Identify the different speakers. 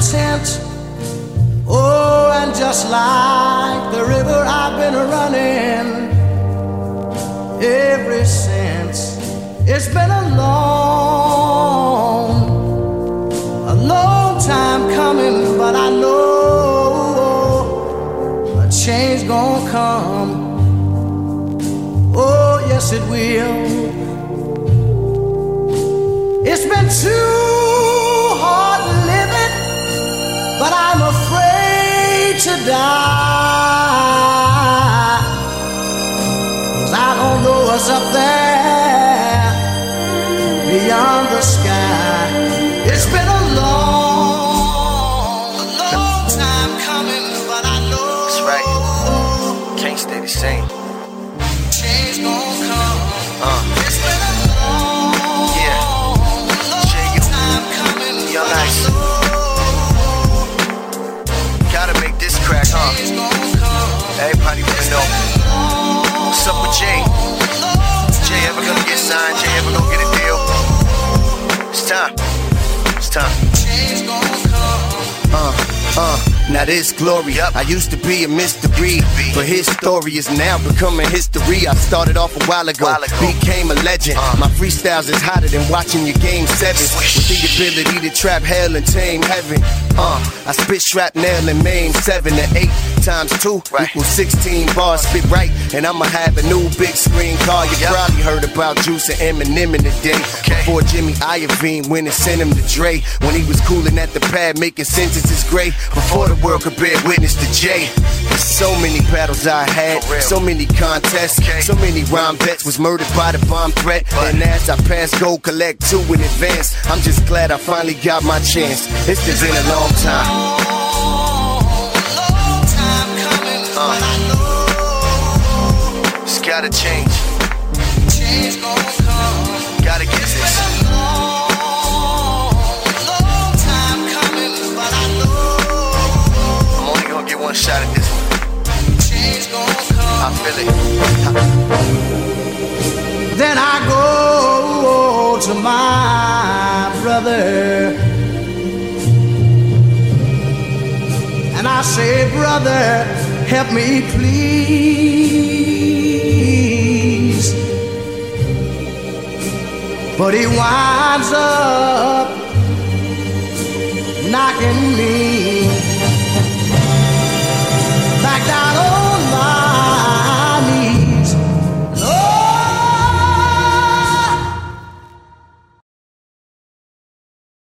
Speaker 1: tent. Oh, and just like the river, I've been running ever since. It's been a long, a long time coming, but I know a change gonna come. Oh, yes, it will. To die. Cause I don't know what's up there beyond the sky. It's been a long, long time coming, but I know
Speaker 2: That's right. Can't stay the same. Everybody wanna know. What's up with Jay? Jay ever gonna get signed? Jay ever gonna get a deal? It's time. It's time. Now this glory. I used to be a mystery, but his story is now becoming history. I started off a while ago, became a legend.
Speaker 1: Uh.
Speaker 2: My freestyles is hotter than watching your game sevens. With the ability to trap hell and tame heaven. Uh, I spit shrapnel and main seven to eight times two
Speaker 1: Right.
Speaker 2: equals 16 bars. Spit right, and I'ma have a new big screen car. You
Speaker 1: Yep.
Speaker 2: probably heard about Juice and Eminem in the day.
Speaker 1: Okay.
Speaker 2: Before Jimmy Iovine went and sent him to Dre. When he was cooling at the pad, making sentences great. Before the world could bear witness to Jay. So many battles I had, so many contests,
Speaker 1: Okay.
Speaker 2: so many rhyme bets was murdered by the bomb threat.
Speaker 1: But-
Speaker 2: and as I pass go collect two in advance, I'm just glad I finally got my chance. It's been a long time. Gotta change.
Speaker 1: change gonna come.
Speaker 2: Gotta get this.
Speaker 1: Long, long time coming, but I know
Speaker 2: I'm only gonna get one shot at this one.
Speaker 1: change gonna come.
Speaker 2: I feel it.
Speaker 1: Then I go to my brother and I say, Brother, help me please. but he winds up knocking me